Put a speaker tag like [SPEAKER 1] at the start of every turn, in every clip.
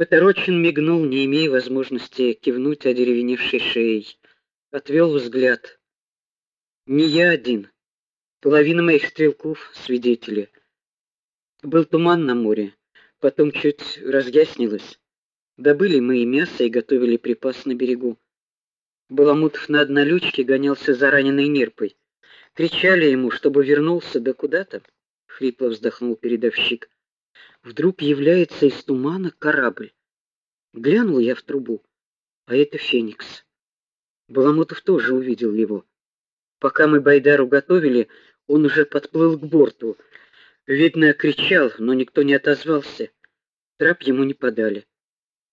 [SPEAKER 1] Поторочен мигнул, не имея возможности кивнуть одеревеневшей шеей. Отвел взгляд. Не я один. Половина моих стрелков свидетели. Был туман на море, потом чуть разъяснилось. Добыли мы и мясо, и готовили припас на берегу. Баламутов на однолючке гонялся за раненой нерпой. Кричали ему, чтобы вернулся, да куда-то, хрипло вздохнул передовщик. Вдруг является из тумана корабль. Глянул я в трубу, а это Феникс. Баламутов тоже увидел его. Пока мы Байдару готовили, он уже подплыл к борту. Видно, кричал, но никто не отозвался. Трап ему не подали.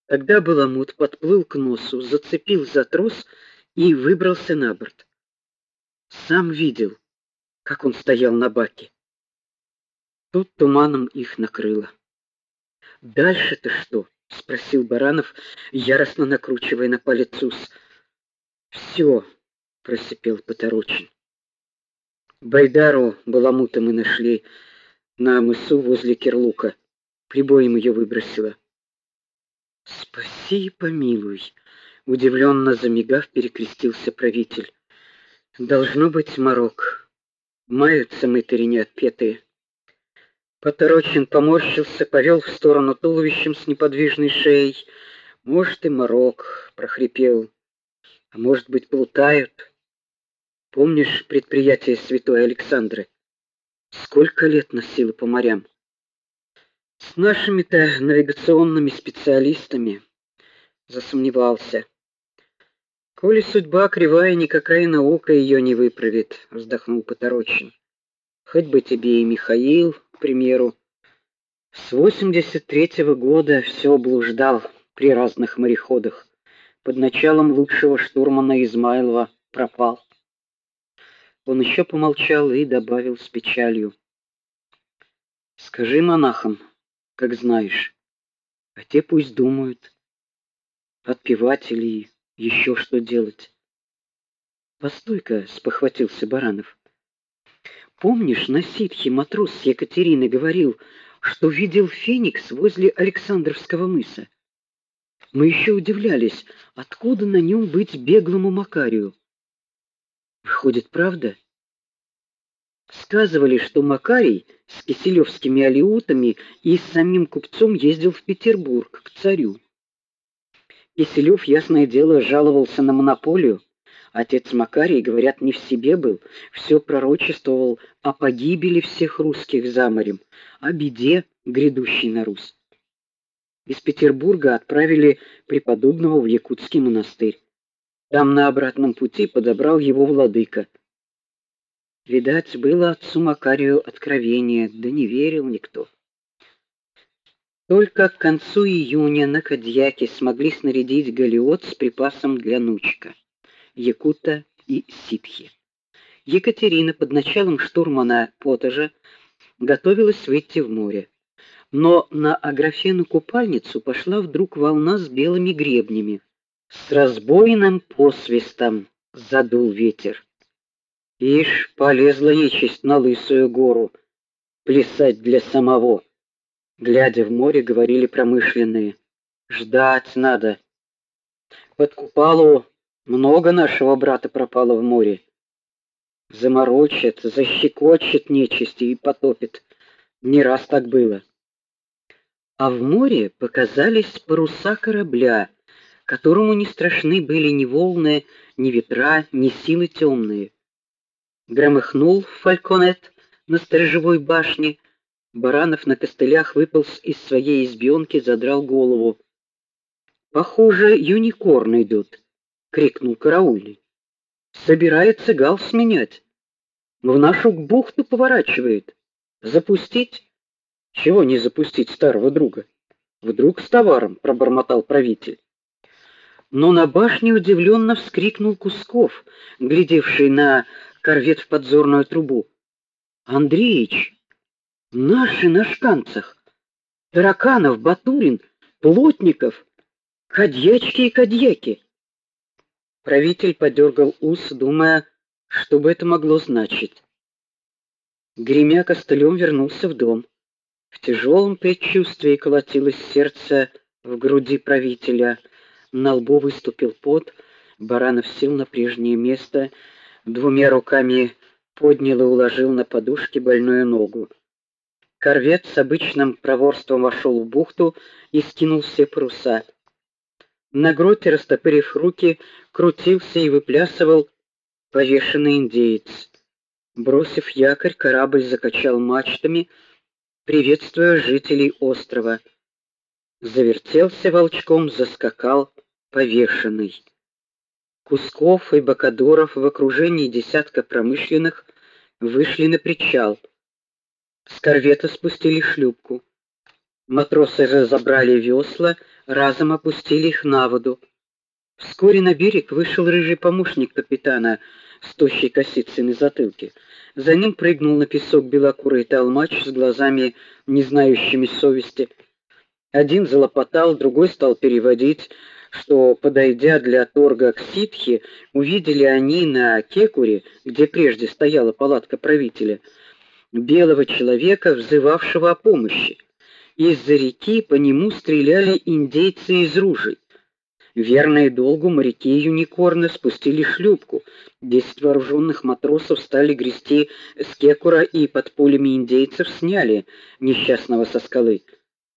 [SPEAKER 1] Тогда Баламут подплыл к носу, зацепил за трос и выбрался на борт. Сам видел, как он стоял на баке. Тут туманом их накрыло. Дальше-то что? спросил Баранов, яростно накручивая на палец ус. Всё, просипел Поторочин. Байдару баламута мы нашли на мысу возле Кирлука. Прибоем ее выбросило. Спаси и помилуй, удивленно замигав, перекрестился правитель. Должно быть морок. Маются мытари неотпетые. Поторочен поморщился, повел в сторону туловищем с неподвижной шеей. Может и морок, прохрипел. А может быть, плутают. Помнишь предприятие Святой Александры? Сколько лет носило по морям? С нашими-то навигационными специалистами засомневался. Коли судьба кривая, никакая наука ее не выправит, вздохнул Поторочин. Хоть бы тебе и Михаил, к примеру, с 83-го года все блуждал при разных мореходах. Под началом лучшего штурмана Измайлова пропал. Он еще помолчал и добавил с печалью: Скажи монахам, как знаешь. А те пусть думают, отпевать или еще что делать. Постой-ка, спохватился Баранов. Помнишь, на ситхе матрос с Екатерины говорил, что видел феникс возле Александровского мыса? Мы еще удивлялись, откуда на нем быть беглому Макарию. Выходит, правда? Сказывали, что Макарий с киселевскими алиутами и с самим купцом ездил в Петербург к царю. Киселев, ясное дело, жаловался на монополию. Отец Макарий, говорят, не в себе был, все пророчествовал о погибели всех русских за морем, о беде, грядущей на Русь. Из Петербурга отправили преподобного в Якутский монастырь. Там на обратном пути подобрал его владыка. Видать, было отцу Макарию откровение, да не верил никто. Только к концу июня на Кадьяке смогли снарядить галеот с припасом для Нучка, Якута и Ситхи. Екатерина под началом штурмана Потажа готовилась выйти в море. Но на Аграфену купальницу пошла вдруг волна с белыми гребнями. С разбойным посвистом задул ветер. Ишь, полезла нечисть на лысую гору плясать для самого. Глядя в море, говорили промышленные: "Ждать надо. Под купалу много нашего брата пропало в море. Заморочит, защекочет нечисти и потопит. Не раз так было". А в море показались паруса корабля, которому не страшны были ни волны, ни ветра, ни силы темные громыхнул фальконет на сторожевой башне. Баранов на костылях выполз из своей избенки, задрал голову. Похоже, юникорн идут, крикнул караульный. Собирается гал сменять. В нашу бухту поворачивает. Запустить? Чего не запустить старого друга? Вдруг с товаром, пробормотал правитель. Но на башне удивленно вскрикнул Кусков, глядевший на корвет в подзорную трубу. Андреич, наши на шканцах. Тараканов, Батурин, Плотников, Кадьячки и Кадьяки. Правитель подергал ус, думая, что бы это могло значить. Гремя костылем вернулся в дом. В тяжелом предчувствии колотилось сердце в груди правителя, на лбу выступил пот. Баранов сел на прежнее место, двумя руками поднял и уложил на подушке больную ногу. Корвет с обычным проворством вошел в бухту и скинул все паруса. На гроте, растопырив руки, крутился и выплясывал повешенный индеец. Бросив якорь, корабль закачал мачтами, приветствуя жителей острова. Завертелся волчком, заскакал повешенный. Кусков и Бакадоров в окружении десятка промышленных вышли на причал. С корвета спустили шлюпку. Матросы разобрали весла, разом опустили их на воду. Вскоре на берег вышел рыжий помощник капитана с тощей косицей на затылке. За ним прыгнул на песок белокурый толмач с глазами, не знающими совести. Один залопотал, другой стал переводить, что, подойдя для торга к ситхе, увидели они на Кекуре, где прежде стояла палатка правителя, белого человека, взывавшего о помощи. Из-за реки по нему стреляли индейцы из ружей. Верные долгу моряки Юникорна спустили шлюпку. Десять вооруженных матросов стали грести с Кекура и под пулями индейцев сняли несчастного со скалы.